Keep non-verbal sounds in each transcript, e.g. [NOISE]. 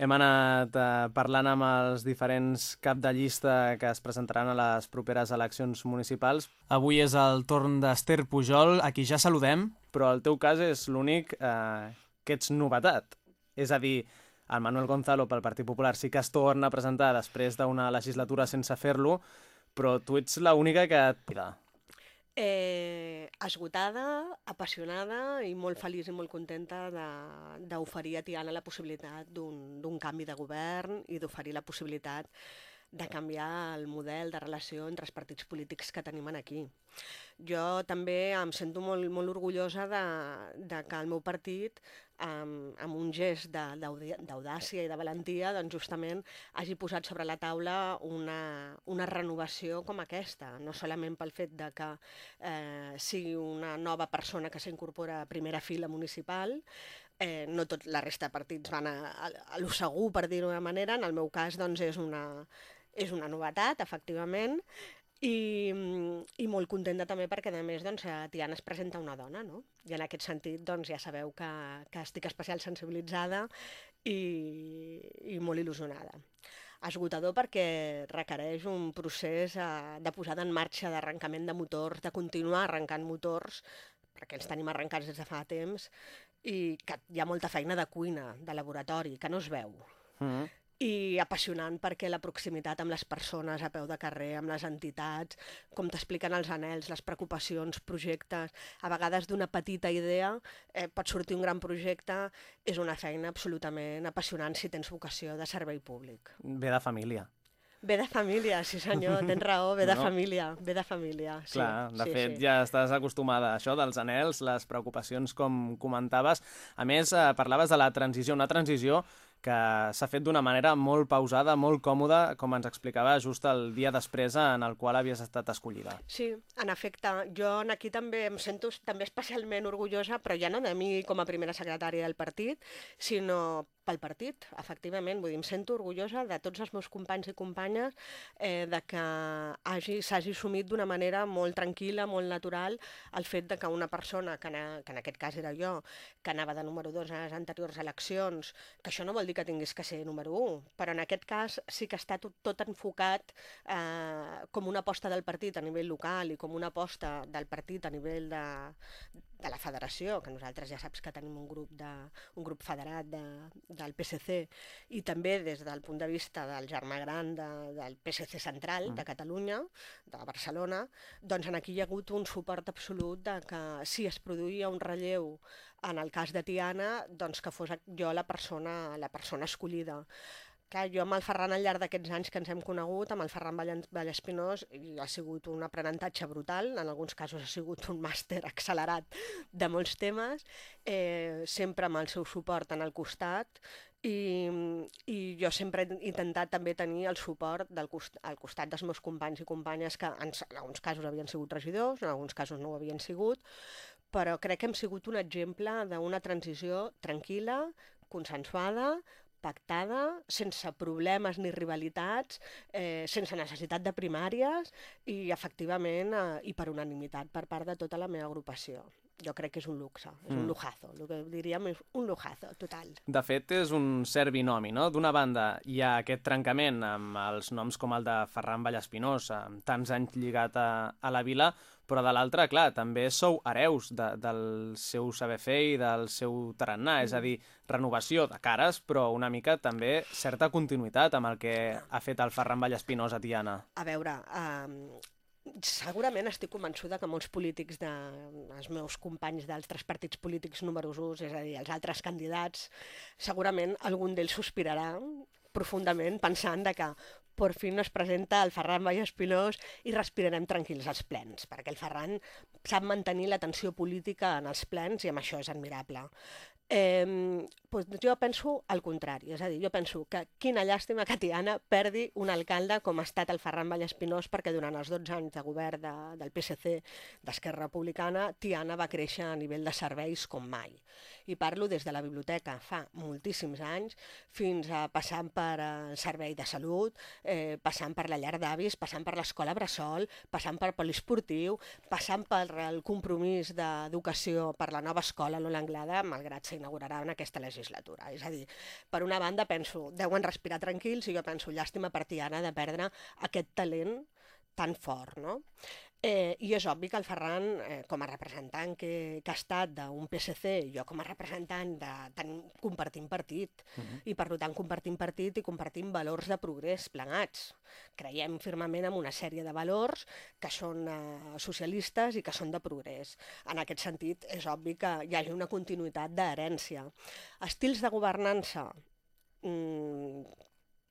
Hem anat eh, parlant amb els diferents cap de llista que es presentaran a les properes eleccions municipals. Avui és el torn d'Ester Pujol, a qui ja saludem. Però el teu cas és l'únic eh, que ets novetat. És a dir, el Manuel Gonzalo pel Partit Popular sí que es torna a presentar després d'una legislatura sense fer-lo, però tu ets l'única que... Eh, esgotada, apassionada i molt feliç i molt contenta d'oferir a Tiana la possibilitat d'un canvi de govern i d'oferir la possibilitat de canviar el model de relació entre els partits polítics que tenim aquí. Jo també em sento molt, molt orgullosa de, de que el meu partit, amb, amb un gest d'audàcia i de valentia, doncs justament hagi posat sobre la taula una, una renovació com aquesta, no solament pel fet de que eh, sigui una nova persona que s'incorpora a primera fila municipal, eh, no tot la resta de partits van a, a, a lo segur, per dir-ho d'una manera, en el meu cas doncs, és, una, és una novetat, efectivament, i, i molt contenta també perquè, a més, doncs, a Tiana es presenta una dona, no? I en aquest sentit, doncs, ja sabeu que, que estic especial sensibilitzada i, i molt il·lusionada. Esgotador perquè requereix un procés eh, de posada en marxa d'arrencament de motors, de continuar arrencant motors, perquè els tenim arrencats des de fa temps, i que hi ha molta feina de cuina, de laboratori, que no es veu Mm -hmm. I apassionant perquè la proximitat amb les persones a peu de carrer, amb les entitats, com t'expliquen els anells, les preocupacions, projectes, a vegades d'una petita idea eh, pot sortir un gran projecte, és una feina absolutament apassionant si tens vocació de servei públic. Ve de família. Ve de família, sí senyor, [LAUGHS] tens raó, ve de No. família, ve de família. Sí, Clar, de sí, fet, sí. ja estàs acostumada a això dels anels, les preocupacions, com comentaves. A més, eh, parlaves de la transició, una transició que s'ha fet d'una manera molt pausada, molt còmoda, com ens explicava just el dia després en el qual havies estat escollida. Sí, en efecte, jo aquí també em sento també especialment orgullosa, però ja no de mi com a primera secretària del partit, sinó pel partit, efectivament. Vull dir, em sento orgullosa de tots els meus companys i companyes eh, de que hagi- s'hagi assumit d'una manera molt tranquil·la, molt natural, el fet de que una persona, que en, que en aquest cas era jo, que anava de número 2 a les anteriors eleccions, que això no vol que tingués que ser número 1, però en aquest cas sí que està tot, tot enfocat eh, com una aposta del partit a nivell local i com una aposta del partit a nivell de, de la federació, que nosaltres ja saps que tenim un grup, de, un grup federat de, del PSC, i també des del punt de vista del germà gran de, del PSC central de Catalunya, de Barcelona, doncs en aquí hi ha hagut un suport absolut de que si es produïa un relleu en el cas de Tiana, doncs que fos jo la persona, la persona escollida. Clar, jo amb el Ferran al llarg d'aquests anys que ens hem conegut, amb el Ferran Vall- Vallespinós, ha sigut un aprenentatge brutal, en alguns casos ha sigut un màster accelerat de molts temes, eh, sempre amb el seu suport en el costat, i, i jo sempre he intentat també tenir el suport del cost, al costat dels meus companys i companyes que en, en alguns casos havien sigut regidors, en alguns casos no ho havien sigut, però crec que hem sigut un exemple d'una transició tranquil·la, consensuada, pactada, sense problemes ni rivalitats, eh, sense necessitat de primàries i efectivament eh, i per unanimitat per part de tota la meva agrupació. Jo crec que és un luxe, és un Mm. lujazo, el que diríem és un lujazo total. De fet, és un cert binomi, no? D'una banda, hi ha aquest trencament amb els noms com el de Ferran Vallespinós, amb tants anys lligat a, a la vila, però de l'altra, clar, també sou hereus de, del seu saber fer i del seu tarannà, és a dir, renovació de cares, però una mica també certa continuïtat amb el que ha fet el Ferran Vallespinós a Tiana. A veure, eh, segurament estic convençuda que molts polítics, de, els meus companys d'altres partits polítics numerosos, és a dir, els altres candidats, segurament algun d'ells sospirarà profundament pensant de que per fi no es presenta el Ferran Vallespinós i respirarem tranquils als plens, perquè el Ferran sap mantenir l'atenció política en els plens i amb això és admirable. Eh, doncs jo penso al contrari, és a dir, jo penso que quina llàstima que Tiana perdi un alcalde com ha estat el Ferran Vallespinós perquè durant els 12 anys de govern de, del PSC d'Esquerra Republicana Tiana va créixer a nivell de serveis com mai. I parlo des de la biblioteca fa moltíssims anys fins a passant per el servei de salut, eh, passant per la llar d'avis, passant per l'escola Bressol, passant per poliesportiu, passant per el compromís d'educació per la nova escola Lola Anglada, malgrat ser s'inaugurarà en aquesta legislatura. És a dir, per una banda penso, deuen respirar tranquils i jo penso, llàstima per Tiana de perdre aquest talent tan fort, no? Eh, I és obvi que el Ferran, eh, com a representant que, que ha estat d'un PSC, jo com a representant de... Ten, compartim partit, uh -huh. i per tant compartim partit i compartim valors de progrés plegats. Creiem firmament en una sèrie de valors que són eh, socialistes i que són de progrés. En aquest sentit, és obvi que hi hagi una continuïtat d'herència. Estils de governança? Mm,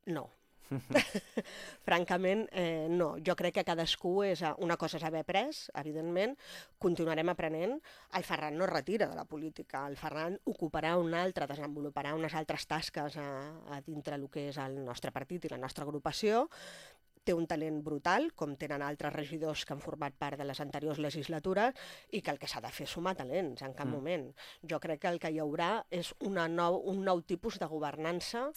no [LAUGHS] Francament, eh, no. Jo crec que cadascú és... Una cosa és haver pres, evidentment, continuarem aprenent. El Ferran no es retira de la política. El Ferran ocuparà una altra, desenvoluparà unes altres tasques a, a dintre el que és el nostre partit i la nostra agrupació té un talent brutal, com tenen altres regidors que han format part de les anteriors legislatures, i que el que s'ha de fer és sumar talents, en cap mm. moment. Jo crec que el que hi haurà és una nou, un nou tipus de governança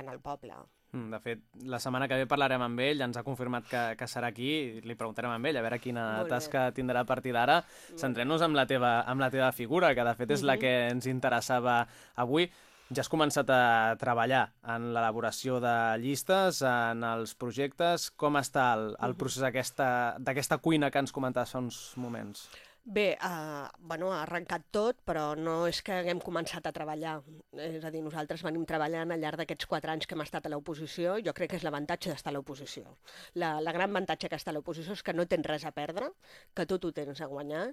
en el poble. Mm, de fet, la setmana que ve parlarem amb ell, ens ha confirmat que, que serà aquí, li preguntarem amb ell a veure quina tasca tindrà a partir d'ara. Centrem-nos amb, la teva, amb la teva figura, que de fet és la mhm. que ens interessava avui. Ja has començat a treballar en l'elaboració de llistes, en els projectes. Com està el, el mhm. procés d'aquesta cuina que ens comentaves fa uns moments? Bé, uh, bueno, ha arrencat tot, però no és que haguem començat a treballar. És a dir, nosaltres venim treballant al llarg d'aquests quatre anys que hem estat a l'oposició. Jo crec que és l'avantatge d'estar a l'oposició. La, la gran avantatge que està a l'oposició és que no tens res a perdre, que tot ho tens a guanyar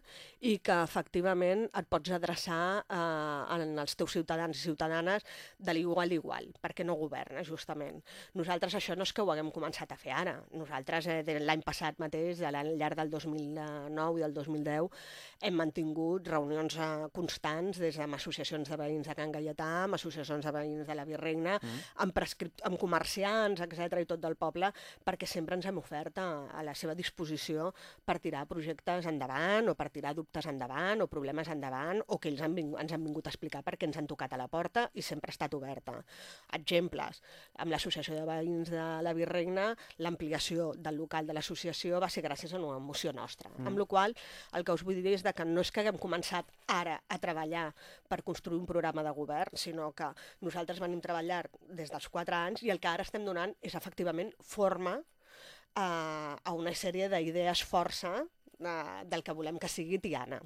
i que efectivament et pots adreçar uh, en els teus ciutadans i ciutadanes de l'igual a igual, perquè no governes, justament. Nosaltres això no és que ho haguem començat a fer ara. Nosaltres eh, l'any passat mateix, al llarg del 2009 i del 2010, hem mantingut reunions eh, constants des amb associacions de veïns de Can Gaietà, amb associacions de veïns de la Virreina, mm. amb, amb comerciants, etc i tot del poble, perquè sempre ens hem ofert a, a la seva disposició per tirar projectes endavant o per tirar dubtes endavant o problemes endavant o que ells han vingut, ens han vingut a explicar perquè ens han tocat a la porta i sempre ha estat oberta. Exemples, amb l'associació de veïns de la Virreina, l'ampliació del local de l'associació va ser gràcies a una moció nostra, mm. amb la qual el que us vull dir és de que no és que haguem començat ara a treballar per construir un programa de govern, sinó que nosaltres venim treballar des dels quatre anys i el que ara estem donant és efectivament forma a, a una sèrie d'idees força uh, del que volem que sigui Tiana.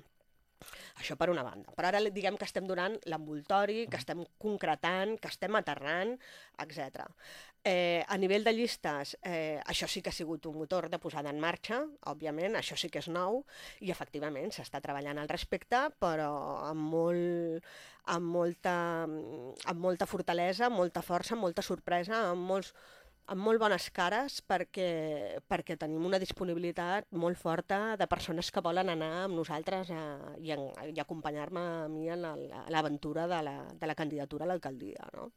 Això per una banda. Però ara diguem que estem donant l'envoltori, que estem concretant, que estem aterrant, etc. Eh, a nivell de llistes, eh, això sí que ha sigut un motor de posada en marxa, òbviament, això sí que és nou, i efectivament s'està treballant al respecte, però amb, molt, amb, molta, amb molta fortalesa, molta força, molta sorpresa, amb molts amb molt bones cares perquè, perquè tenim una disponibilitat molt forta de persones que volen anar amb nosaltres a, i, a, i acompanyar-me a mi en l'aventura de, la, de la candidatura a l'alcaldia. No?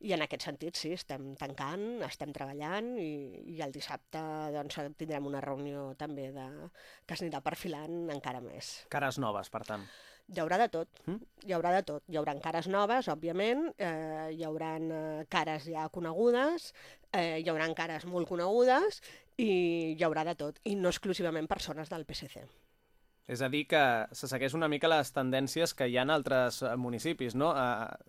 I en aquest sentit, sí, estem tancant, estem treballant i, i el dissabte doncs, tindrem una reunió també de, que s'anirà perfilant encara més. Cares noves, per tant. Hi haurà de tot, mm? hi haurà de tot. Hi haurà cares noves, òbviament, eh, hi haurà eh, cares ja conegudes, eh, hi haurà cares molt conegudes i hi haurà de tot, i no exclusivament persones del PSC. És a dir, que se segueix una mica les tendències que hi ha en altres eh, municipis, no?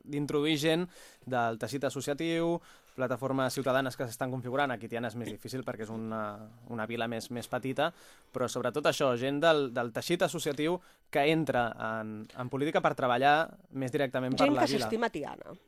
D'introduir gent del teixit associatiu, plataformes ciutadanes que s'estan configurant. Aquí Tiana és més difícil perquè és una, una vila més, més petita, però sobretot això, gent del, del teixit associatiu que entra en, en política per treballar més directament gent per la vila. Gent que s'estima Tiana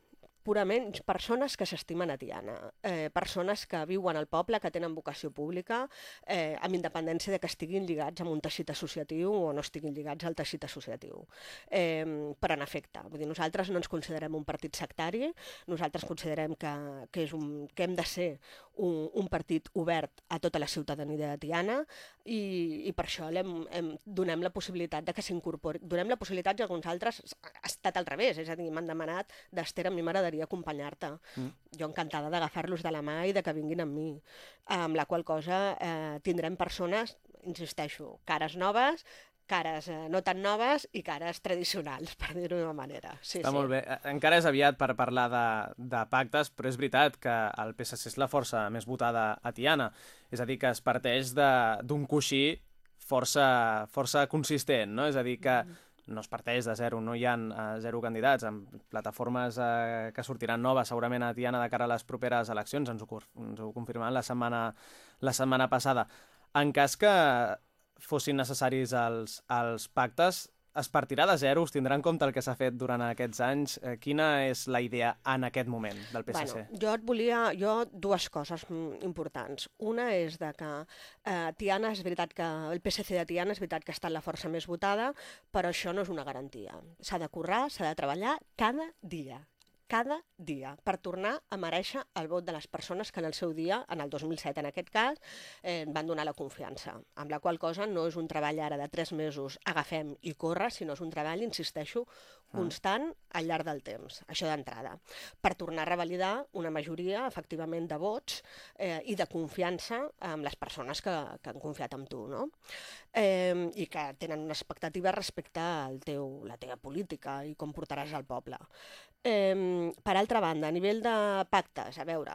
purament persones que s'estimen a Tiana, eh, persones que viuen al poble, que tenen vocació pública, eh, amb independència de que estiguin lligats amb un teixit associatiu o no estiguin lligats al teixit associatiu. Eh, però en efecte, vull dir, nosaltres no ens considerem un partit sectari, nosaltres considerem que, que, és un, que hem de ser un, un partit obert a tota la ciutadania de Tiana i, i per això hem, hem, donem la possibilitat de que s'incorpori, donem la possibilitat que alguns altres ha estat al revés, és a dir, m'han demanat d'Ester, a mi m'agradaria m'agradaria acompanyar-te. Mm. Jo encantada d'agafar-los de la mà i de que vinguin amb mi. Amb la qual cosa eh, tindrem persones, insisteixo, cares noves, cares eh, no tan noves i cares tradicionals, per dir-ho d'una manera. Sí, Està sí. molt bé. Eh, encara és aviat per parlar de, de pactes, però és veritat que el PSC és la força més votada a Tiana. És a dir, que es parteix d'un coixí força, força consistent, no? És a dir, que mm no es parteix de zero, no hi ha uh, zero candidats, amb plataformes uh, que sortiran noves segurament a Tiana de cara a les properes eleccions, ens ho, ens ho confirmant la setmana, la setmana passada. En cas que fossin necessaris els, els pactes, es partirà de zero, es tindrà en compte el que s'ha fet durant aquests anys. Eh, quina és la idea en aquest moment del PSC? Bueno, jo et volia... Jo, dues coses importants. Una és de que eh, Tiana, és veritat que el PSC de Tiana és veritat que ha estat la força més votada, però això no és una garantia. S'ha de currar, s'ha de treballar cada dia cada dia per tornar a mereixer el vot de les persones que en el seu dia, en el 2007 en aquest cas, eh, van donar la confiança. Amb la qual cosa no és un treball ara de tres mesos, agafem i corre, sinó és un treball, insisteixo, ah. constant al llarg del temps, això d'entrada, per tornar a revalidar una majoria, efectivament, de vots eh, i de confiança amb les persones que, que han confiat en tu, no? Eh, I que tenen una expectativa respecte al teu, la teva política i com portaràs al poble. Eh, per altra banda, a nivell de pactes, a veure,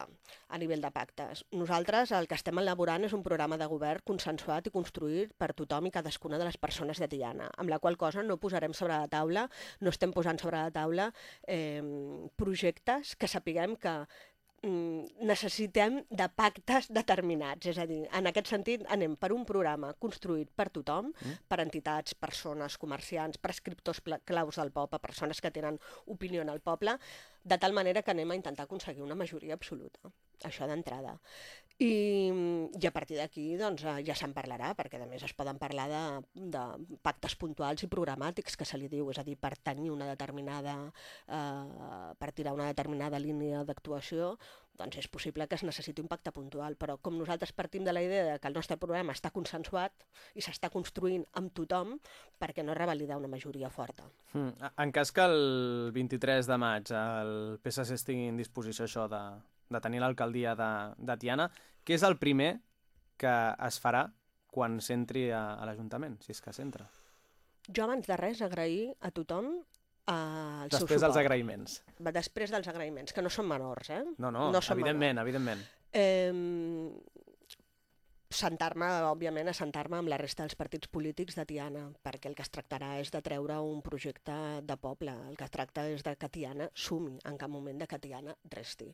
a nivell de pactes, nosaltres el que estem elaborant és un programa de govern consensuat i construït per tothom i cadascuna de les persones de Tiana, amb la qual cosa no posarem sobre la taula, no estem posant sobre la taula eh, projectes que sapiguem que necessitem de pactes determinats. És a dir, en aquest sentit anem per un programa construït per tothom, mm. per entitats, persones, comerciants, prescriptors claus del poble, persones que tenen opinió en el poble, de tal manera que anem a intentar aconseguir una majoria absoluta. Això d'entrada. I, I a partir d'aquí doncs, eh, ja se'n parlarà, perquè a més es poden parlar de, de pactes puntuals i programàtics, que se li diu, és a dir, per tenir una determinada, eh, per tirar una determinada línia d'actuació, doncs és possible que es necessiti un pacte puntual, però com nosaltres partim de la idea de que el nostre programa està consensuat i s'està construint amb tothom, perquè no revalidar una majoria forta. Mm. En cas que el 23 de maig el PSC estigui en disposició això de, de tenir l'alcaldia de, de Tiana, què és el primer que es farà quan s'entri a, a l'Ajuntament, si és que s'entra? Jo abans de res agrair a tothom Uh, el Després dels agraïments. Després dels agraïments, que no són menors, eh? No, no, no evidentment, menors. evidentment. Eh, sentar-me, òbviament, a sentar-me amb la resta dels partits polítics de Tiana, perquè el que es tractarà és de treure un projecte de poble. El que es tracta és de que Tiana sumi, en cap moment de que Tiana resti.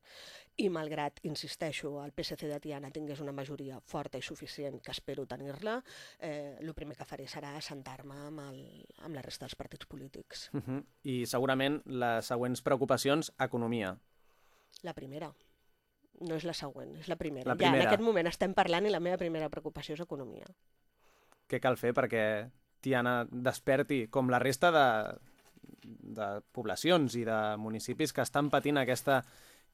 I malgrat, insisteixo, el PSC de Tiana tingués una majoria forta i suficient, que espero tenir-la, eh, el primer que faré serà sentar-me amb, el, amb la resta dels partits polítics. Uh -huh. I segurament les següents preocupacions, economia. La primera no és la següent, és la primera. La primera. Ja en aquest moment estem parlant i la meva primera preocupació és economia. Què cal fer perquè Tiana desperti, com la resta de, de poblacions i de municipis que estan patint aquesta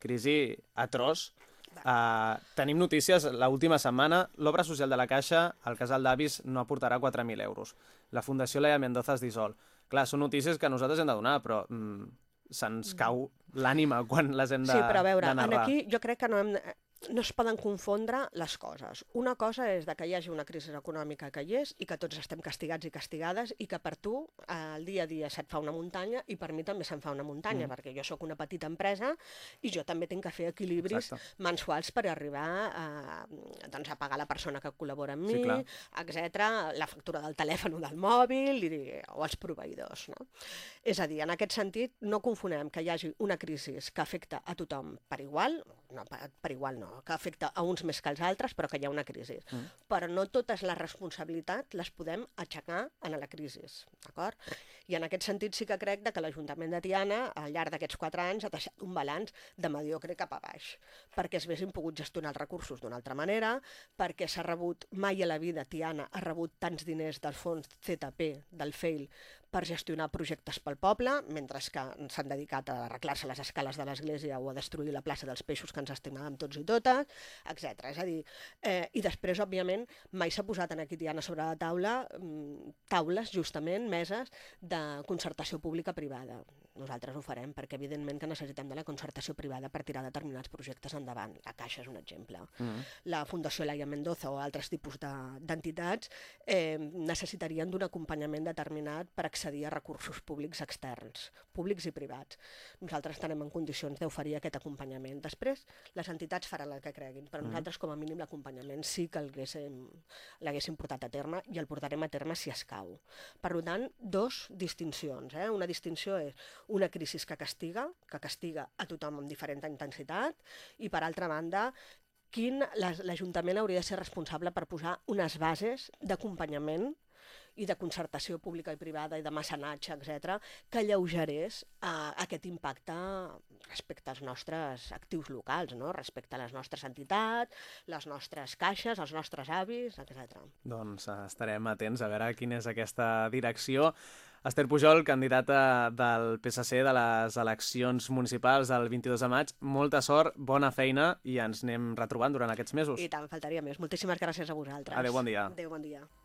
crisi atroç? Uh, tenim notícies, l última setmana, l'obra social de la Caixa, el casal d'avis, no aportarà 4.000 euros. La Fundació Leia Mendoza es dissol. Clar, són notícies que nosaltres hem de donar, però mm, se'ns cau l'ànima quan les hem de Sí, però a veure, aquí jo crec que no hem no es poden confondre les coses. Una cosa és de que hi hagi una crisi econòmica que hi és i que tots estem castigats i castigades i que per tu el dia a dia se't fa una muntanya i per mi també se'n fa una muntanya, mm. perquè jo sóc una petita empresa i jo també tinc que fer equilibris Exacte. mensuals per arribar a, doncs, a pagar la persona que col·labora amb sí, mi, etc, la factura del telèfon o del mòbil i, o els proveïdors. No? És a dir, en aquest sentit, no confonem que hi hagi una crisi que afecta a tothom per igual, no, per, per igual no, que afecta a uns més que als altres, però que hi ha una crisi. Mm. Però no totes les responsabilitats les podem aixecar en la crisi, d'acord? I en aquest sentit sí que crec que l'Ajuntament de Tiana, al llarg d'aquests quatre anys, ha deixat un balanç de mediocre cap a baix, perquè es haguessin pogut gestionar els recursos d'una altra manera, perquè s'ha rebut, mai a la vida Tiana ha rebut tants diners del fons ZP, del FEIL, per gestionar projectes pel poble, mentre que s'han dedicat a arreglar-se les escales de l'església o a destruir la plaça dels peixos que ens estimàvem tots i totes, etc. És a dir, eh, i després, òbviament, mai s'ha posat en aquí Tiana sobre la taula mm, taules, justament, meses de concertació pública-privada. Nosaltres ho farem perquè, evidentment, que necessitem de la concertació privada per tirar determinats projectes endavant. La Caixa és un exemple. Mm -hmm. La Fundació Laia Mendoza o altres tipus d'entitats de, eh, necessitarien d'un acompanyament determinat per accedir accedir a recursos públics externs, públics i privats. Nosaltres estarem en condicions d'oferir aquest acompanyament. Després, les entitats faran el que creguin, però mm. nosaltres, com a mínim, l'acompanyament sí que l'haguéssim portat a terme i el portarem a terme si escau. Per tant, dos distincions. Eh? Una distinció és una crisi que castiga, que castiga a tothom amb diferent intensitat, i per altra banda, quin l'Ajuntament hauria de ser responsable per posar unes bases d'acompanyament i de concertació pública i privada i de mecenatge, etc, que alleugerés uh, aquest impacte respecte als nostres actius locals, no? respecte a les nostres entitats, les nostres caixes, els nostres avis, etc. Doncs uh, estarem atents a veure quina és aquesta direcció. Esther Pujol, candidata del PSC de les eleccions municipals del 22 de maig. Molta sort, bona feina i ens anem retrobant durant aquests mesos. I tant, faltaria més. Moltíssimes gràcies a vosaltres. Adéu, bon dia. Adéu, bon dia.